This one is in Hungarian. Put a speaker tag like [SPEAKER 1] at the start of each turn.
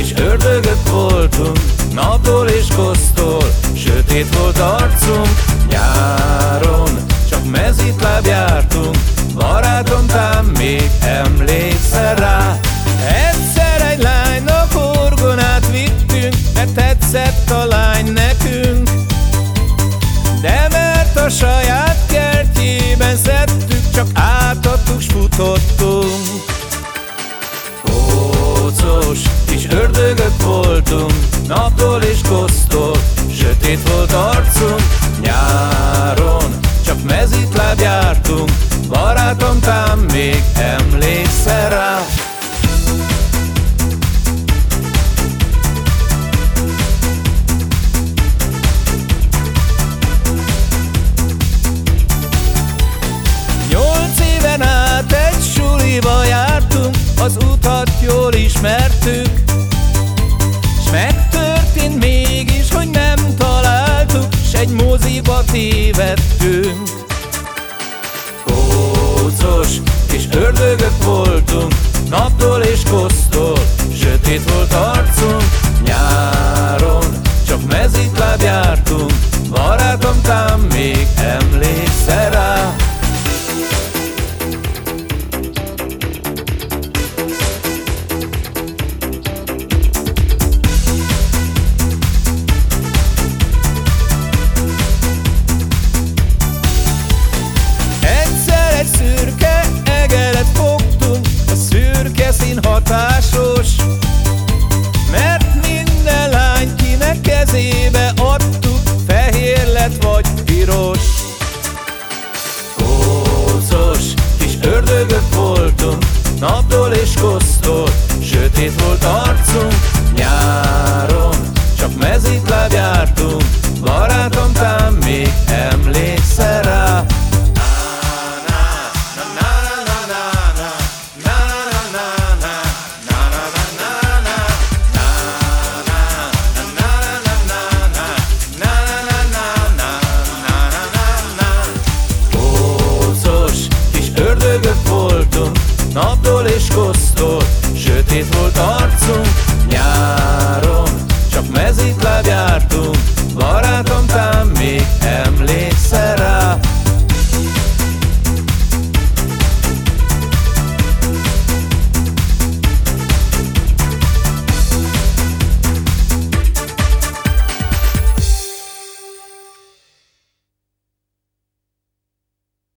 [SPEAKER 1] kis ördögök voltunk Naptól és kosztól, sötét volt arcunk Nyáron csak mezitláb jártunk. Barátom, tám még emlékszel rá? Egyszer egy lánynak orgonát vittünk Mert tetszett a lány nekünk. De mert a saját kertjében szedtük Csak átadtuk, s futottunk Kócos kis ördögök voltunk Naptól és kosztól Sötét volt arcunk Nyáron csak mezitláb tévedtünk Kócos kis ördögök voltunk Naptól szín hatásos Mert minden lány kinek kezébe adtuk Fehér lett vagy piros. Kócos kis ördögök voltunk Naptól és kosztól Naptól és kosztól Sötét volt